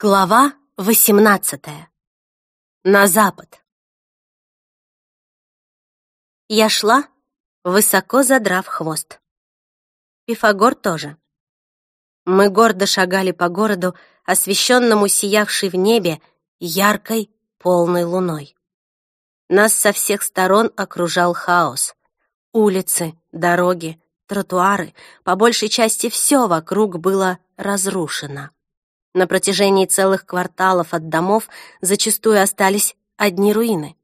Глава восемнадцатая. На запад. Я шла, высоко задрав хвост. Пифагор тоже. Мы гордо шагали по городу, освещенному сиявшей в небе яркой полной луной. Нас со всех сторон окружал хаос. Улицы, дороги, тротуары, по большей части все вокруг было разрушено. На протяжении целых кварталов от домов зачастую остались одни руины.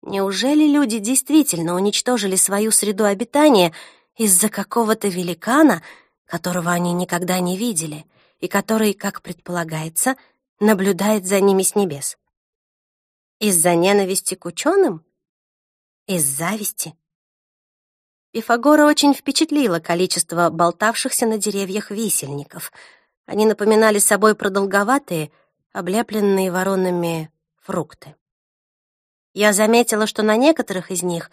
Неужели люди действительно уничтожили свою среду обитания из-за какого-то великана, которого они никогда не видели, и который, как предполагается, наблюдает за ними с небес? Из-за ненависти к ученым? Из зависти? Пифагора очень впечатлило количество болтавшихся на деревьях висельников — они напоминали собой продолговатые, облепленные воронами фрукты. Я заметила, что на некоторых из них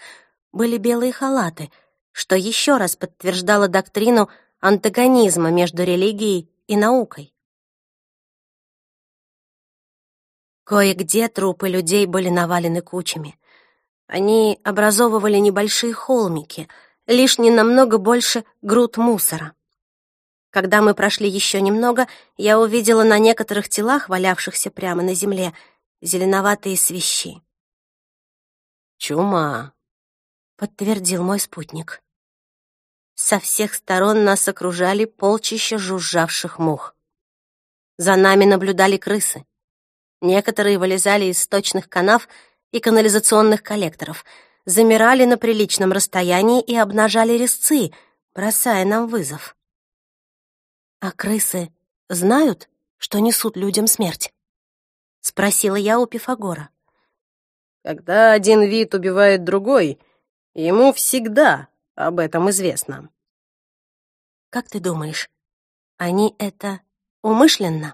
были белые халаты, что еще раз подтверждало доктрину антагонизма между религией и наукой. Кое-где трупы людей были навалены кучами. Они образовывали небольшие холмики, лишь не намного больше груд мусора. Когда мы прошли еще немного, я увидела на некоторых телах, валявшихся прямо на земле, зеленоватые свищи. «Чума», — подтвердил мой спутник. Со всех сторон нас окружали полчища жужжавших мух. За нами наблюдали крысы. Некоторые вылезали из сточных канав и канализационных коллекторов, замирали на приличном расстоянии и обнажали резцы, бросая нам вызов. «А крысы знают, что несут людям смерть?» — спросила я у Пифагора. «Когда один вид убивает другой, ему всегда об этом известно». «Как ты думаешь, они это умышленно?»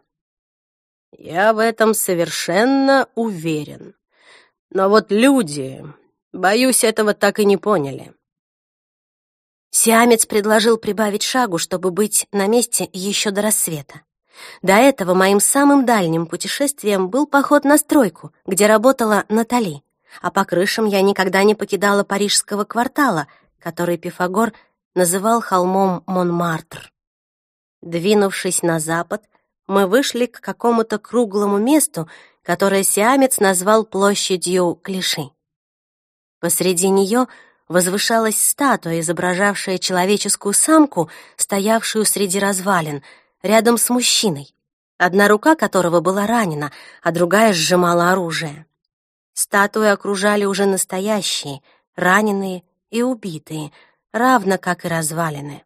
«Я в этом совершенно уверен. Но вот люди, боюсь, этого так и не поняли. Сиамец предложил прибавить шагу, чтобы быть на месте еще до рассвета. До этого моим самым дальним путешествием был поход на стройку, где работала Натали, а по крышам я никогда не покидала парижского квартала, который Пифагор называл холмом Монмартр. Двинувшись на запад, мы вышли к какому-то круглому месту, которое Сиамец назвал площадью Клиши. Посреди нее — возвышалась статуя, изображавшая человеческую самку, стоявшую среди развалин, рядом с мужчиной, одна рука которого была ранена, а другая сжимала оружие. Статуи окружали уже настоящие, раненые и убитые, равно как и развалины.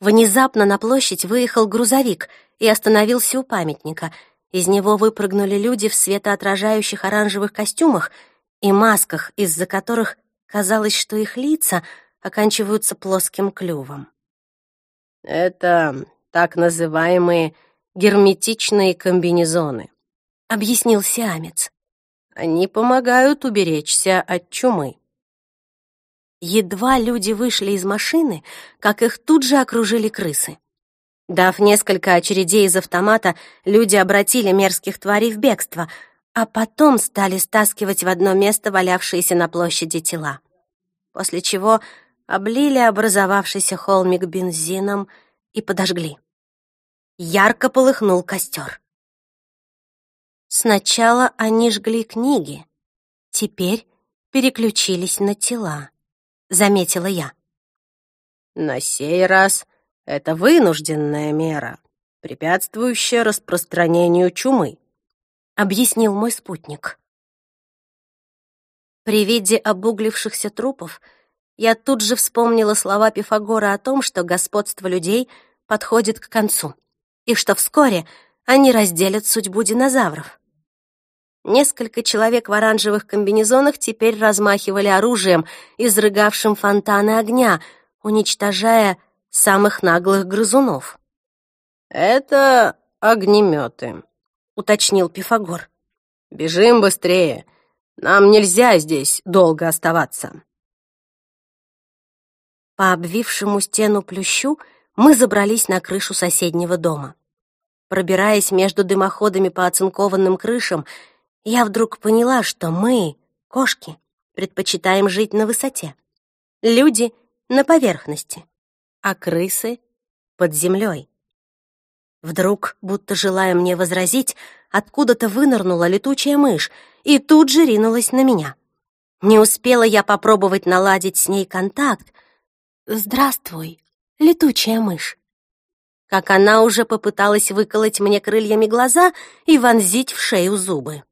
Внезапно на площадь выехал грузовик и остановился у памятника. Из него выпрыгнули люди в светоотражающих оранжевых костюмах и масках, из-за которых Казалось, что их лица оканчиваются плоским клювом. «Это так называемые герметичные комбинезоны», — объяснил сиамец. «Они помогают уберечься от чумы». Едва люди вышли из машины, как их тут же окружили крысы. Дав несколько очередей из автомата, люди обратили мерзких тварей в бегство — а потом стали стаскивать в одно место валявшиеся на площади тела. После чего облили образовавшийся холмик бензином и подожгли. Ярко полыхнул костер. Сначала они жгли книги, теперь переключились на тела, заметила я. На сей раз это вынужденная мера, препятствующая распространению чумы. — объяснил мой спутник. При виде обуглившихся трупов я тут же вспомнила слова Пифагора о том, что господство людей подходит к концу, и что вскоре они разделят судьбу динозавров. Несколько человек в оранжевых комбинезонах теперь размахивали оружием, изрыгавшим фонтаны огня, уничтожая самых наглых грызунов. «Это огнеметы», — уточнил Пифагор. «Бежим быстрее. Нам нельзя здесь долго оставаться». По обвившему стену плющу мы забрались на крышу соседнего дома. Пробираясь между дымоходами по оцинкованным крышам, я вдруг поняла, что мы, кошки, предпочитаем жить на высоте. Люди — на поверхности, а крысы — под землей. Вдруг, будто желая мне возразить, откуда-то вынырнула летучая мышь и тут же ринулась на меня. Не успела я попробовать наладить с ней контакт. «Здравствуй, летучая мышь!» Как она уже попыталась выколоть мне крыльями глаза и вонзить в шею зубы.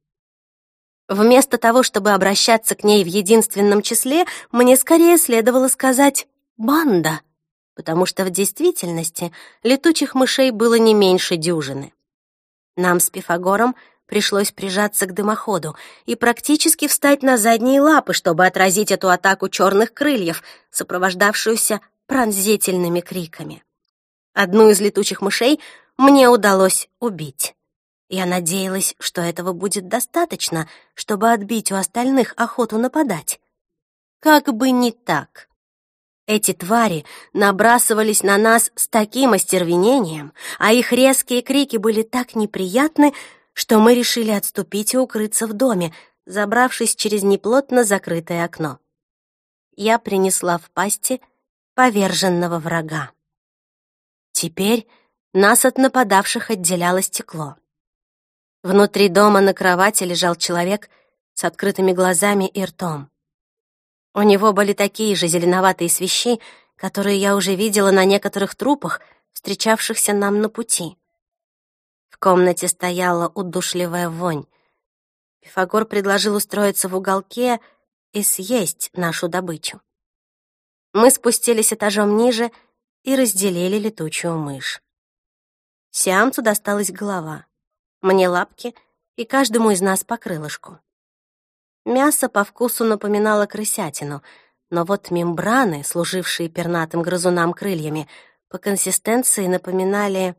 Вместо того, чтобы обращаться к ней в единственном числе, мне скорее следовало сказать «банда», потому что в действительности летучих мышей было не меньше дюжины. Нам с Пифагором пришлось прижаться к дымоходу и практически встать на задние лапы, чтобы отразить эту атаку черных крыльев, сопровождавшуюся пронзительными криками. Одну из летучих мышей мне удалось убить. Я надеялась, что этого будет достаточно, чтобы отбить у остальных охоту нападать. Как бы не так. Эти твари набрасывались на нас с таким остервенением, а их резкие крики были так неприятны, что мы решили отступить и укрыться в доме, забравшись через неплотно закрытое окно. Я принесла в пасти поверженного врага. Теперь нас от нападавших отделяло стекло. Внутри дома на кровати лежал человек с открытыми глазами и ртом. У него были такие же зеленоватые свищи, которые я уже видела на некоторых трупах, встречавшихся нам на пути. В комнате стояла удушливая вонь. Пифагор предложил устроиться в уголке и съесть нашу добычу. Мы спустились этажом ниже и разделили летучую мышь. Сиамцу досталась голова мне лапки и каждому из нас по крылышку. Мясо по вкусу напоминало крысятину, но вот мембраны, служившие пернатым грызунам крыльями, по консистенции напоминали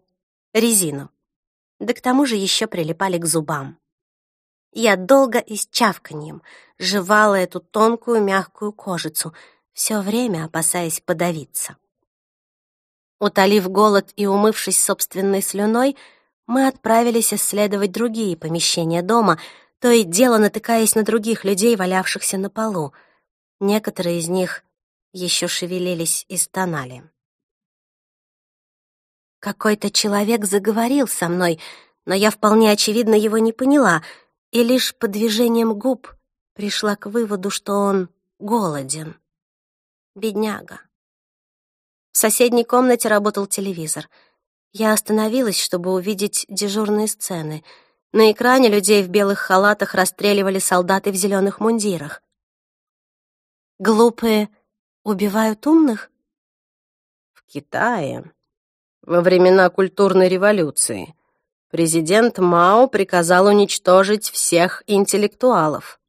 резину. Да к тому же еще прилипали к зубам. Я долго и с чавканьем жевала эту тонкую мягкую кожицу, все время опасаясь подавиться. Утолив голод и умывшись собственной слюной, мы отправились исследовать другие помещения дома, то и дело натыкаясь на других людей, валявшихся на полу. Некоторые из них еще шевелились и стонали. Какой-то человек заговорил со мной, но я вполне очевидно его не поняла, и лишь по движением губ пришла к выводу, что он голоден. Бедняга. В соседней комнате работал телевизор — я остановилась, чтобы увидеть дежурные сцены. На экране людей в белых халатах расстреливали солдаты в зеленых мундирах. Глупые убивают умных? В Китае во времена культурной революции президент Мао приказал уничтожить всех интеллектуалов.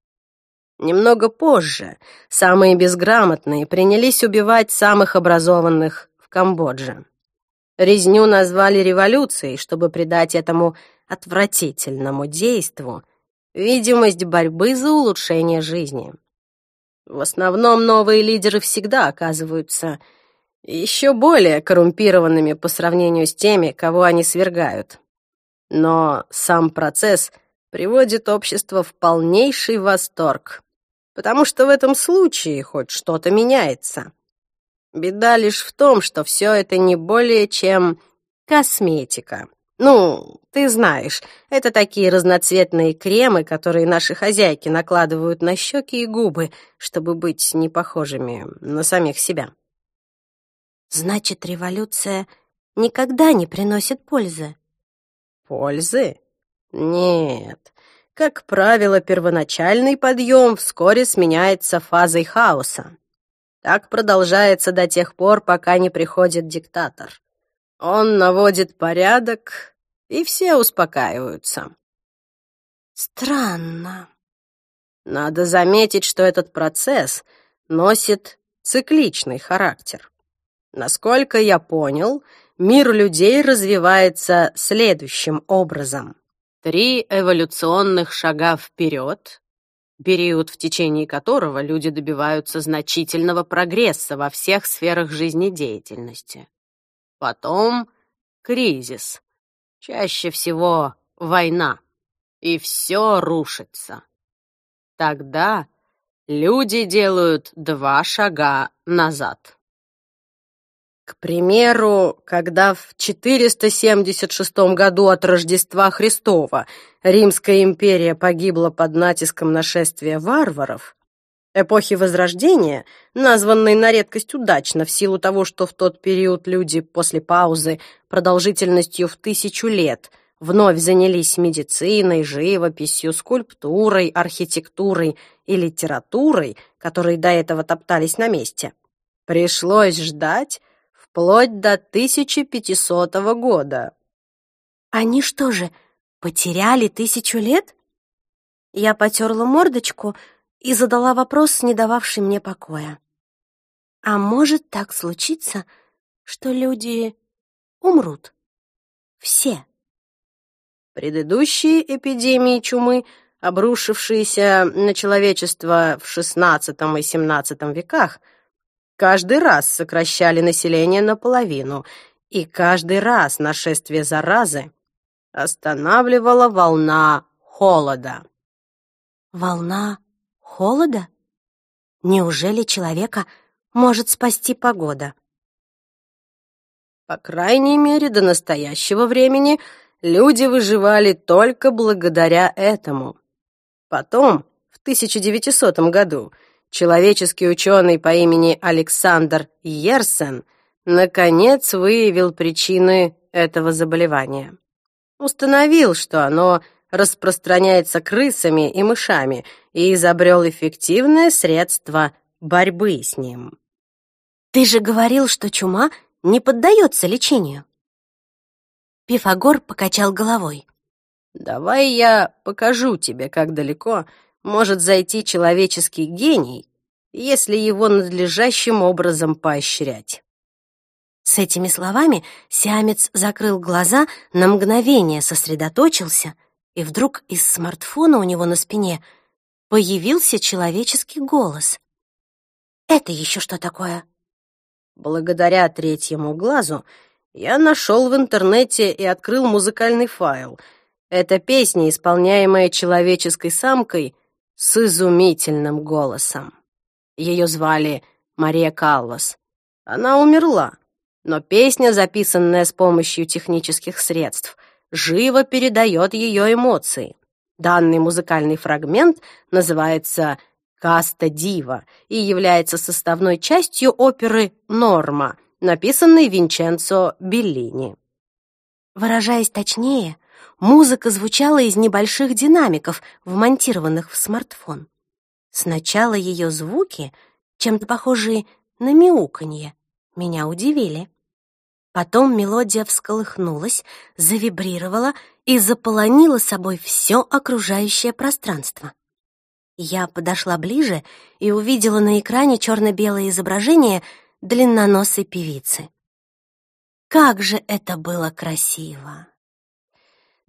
Немного позже самые безграмотные принялись убивать самых образованных в Камбодже. Резню назвали революцией, чтобы придать этому отвратительному действу видимость борьбы за улучшение жизни. В основном новые лидеры всегда оказываются еще более коррумпированными по сравнению с теми, кого они свергают. Но сам процесс приводит общество в полнейший восторг, потому что в этом случае хоть что-то меняется. Беда лишь в том, что все это не более чем косметика. Ну, ты знаешь, это такие разноцветные кремы, которые наши хозяйки накладывают на щеки и губы, чтобы быть не похожими на самих себя. Значит, революция никогда не приносит пользы. Пользы? Нет. Как правило, первоначальный подъем вскоре сменяется фазой хаоса. Так продолжается до тех пор, пока не приходит диктатор. Он наводит порядок, и все успокаиваются. Странно. Надо заметить, что этот процесс носит цикличный характер. Насколько я понял, мир людей развивается следующим образом. Три эволюционных шага вперед период, в течение которого люди добиваются значительного прогресса во всех сферах жизнедеятельности. Потом кризис. Чаще всего война, и все рушится. Тогда люди делают два шага назад. К примеру, когда в 476 году от Рождества Христова Римская империя погибла под натиском нашествия варваров, эпохи Возрождения, названной на редкость удачно в силу того, что в тот период люди после паузы продолжительностью в тысячу лет вновь занялись медициной, живописью, скульптурой, архитектурой и литературой, которые до этого топтались на месте. Пришлось ждать вплоть до 1500 года. Они что же, потеряли тысячу лет? Я потерла мордочку и задала вопрос, не дававший мне покоя. А может так случиться, что люди умрут? Все. Предыдущие эпидемии чумы, обрушившиеся на человечество в XVI и XVII веках, каждый раз сокращали население наполовину, и каждый раз нашествие заразы останавливала волна холода. Волна холода? Неужели человека может спасти погода? По крайней мере, до настоящего времени люди выживали только благодаря этому. Потом, в 1900 году, человеческий ученый по имени Александр Йерсен наконец выявил причины этого заболевания. Установил, что оно распространяется крысами и мышами и изобрел эффективное средство борьбы с ним. Ты же говорил, что чума не поддается лечению. Пифагор покачал головой. Давай я покажу тебе, как далеко может зайти человеческий гений, если его надлежащим образом поощрять. С этими словами сиамец закрыл глаза, на мгновение сосредоточился, и вдруг из смартфона у него на спине появился человеческий голос. «Это еще что такое?» Благодаря третьему глазу я нашел в интернете и открыл музыкальный файл. Это песня, исполняемая человеческой самкой с изумительным голосом. Ее звали Мария Каллас. Она умерла, но песня, записанная с помощью технических средств, живо передает ее эмоции. Данный музыкальный фрагмент называется «Каста Дива» и является составной частью оперы «Норма», написанной Винченцо Беллини. Выражаясь точнее, музыка звучала из небольших динамиков, вмонтированных в смартфон. Сначала ее звуки, чем-то похожие на мяуканье, меня удивили. Потом мелодия всколыхнулась, завибрировала и заполонила собой все окружающее пространство. Я подошла ближе и увидела на экране черно-белое изображение длинноносой певицы. Как же это было красиво!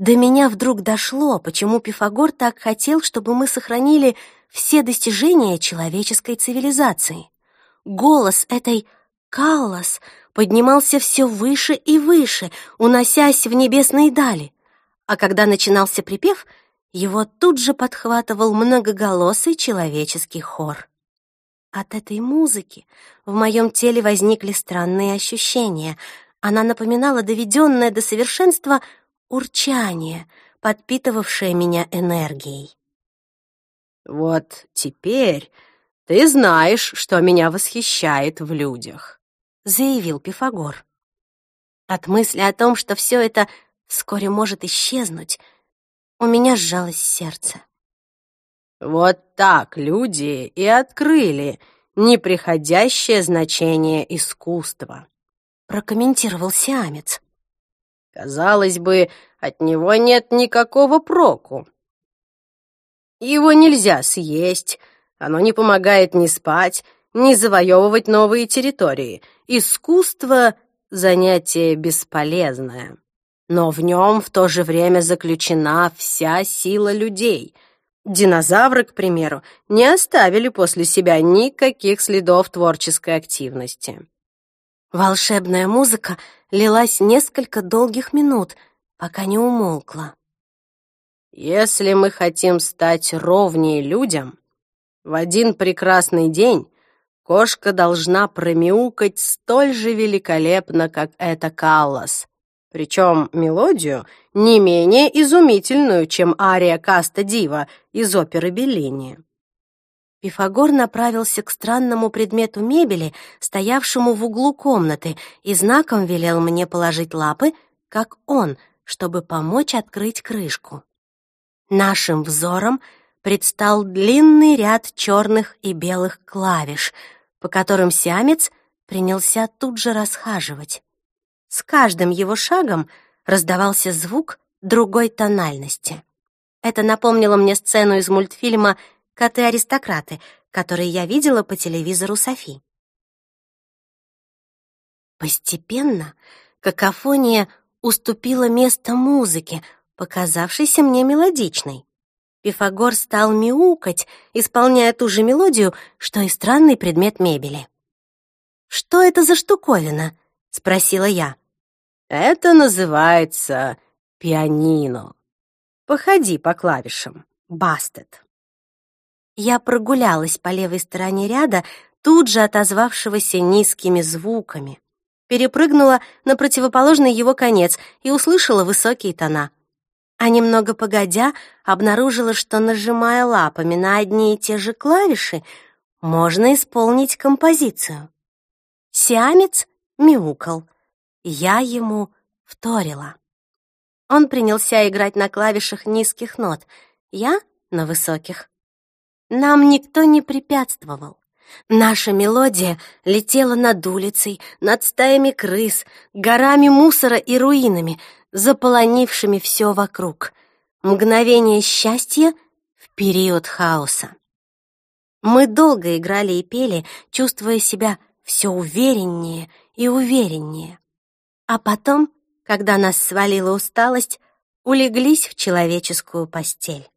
До меня вдруг дошло, почему Пифагор так хотел, чтобы мы сохранили все достижения человеческой цивилизации. Голос этой Каллас поднимался все выше и выше, уносясь в небесные дали. А когда начинался припев, его тут же подхватывал многоголосый человеческий хор. От этой музыки в моем теле возникли странные ощущения. Она напоминала доведенное до совершенства урчание, подпитывавшее меня энергией. «Вот теперь ты знаешь, что меня восхищает в людях», — заявил Пифагор. От мысли о том, что все это вскоре может исчезнуть, у меня сжалось сердце. Вот так люди и открыли неприходящее значение искусства, прокомментировал Сиамец. Казалось бы, от него нет никакого проку. Его нельзя съесть, оно не помогает ни спать, ни завоевывать новые территории. Искусство — занятие бесполезное. Но в нем в то же время заключена вся сила людей. Динозавры, к примеру, не оставили после себя никаких следов творческой активности. Волшебная музыка лилась несколько долгих минут, пока не умолкла. «Если мы хотим стать ровнее людям, в один прекрасный день кошка должна промяукать столь же великолепно, как эта Каллас, причем мелодию не менее изумительную, чем ария Каста Дива из оперы Беллини. Пифагор направился к странному предмету мебели, стоявшему в углу комнаты, и знаком велел мне положить лапы, как он, чтобы помочь открыть крышку. Нашим взором предстал длинный ряд черных и белых клавиш, по которым сиамец принялся тут же расхаживать. С каждым его шагом раздавался звук другой тональности. Это напомнило мне сцену из мультфильма коты-аристократы, которые я видела по телевизору Софи. Постепенно какофония уступила место музыке, показавшейся мне мелодичной. Пифагор стал мяукать, исполняя ту же мелодию, что и странный предмет мебели. «Что это за штуковина?» — спросила я. «Это называется пианино. Походи по клавишам, Бастет». Я прогулялась по левой стороне ряда, тут же отозвавшегося низкими звуками. Перепрыгнула на противоположный его конец и услышала высокие тона. А немного погодя, обнаружила, что, нажимая лапами на одни и те же клавиши, можно исполнить композицию. Сиамец мяукал. Я ему вторила. Он принялся играть на клавишах низких нот, я — на высоких. Нам никто не препятствовал. Наша мелодия летела над улицей, над стаями крыс, горами мусора и руинами, заполонившими все вокруг. Мгновение счастья в период хаоса. Мы долго играли и пели, чувствуя себя все увереннее и увереннее. А потом, когда нас свалила усталость, улеглись в человеческую постель.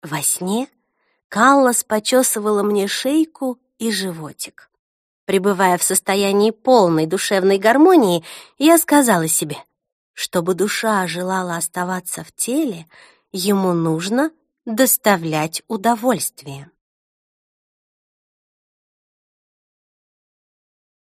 Во сне Каллас почесывала мне шейку и животик. Пребывая в состоянии полной душевной гармонии, я сказала себе, чтобы душа желала оставаться в теле, ему нужно доставлять удовольствие.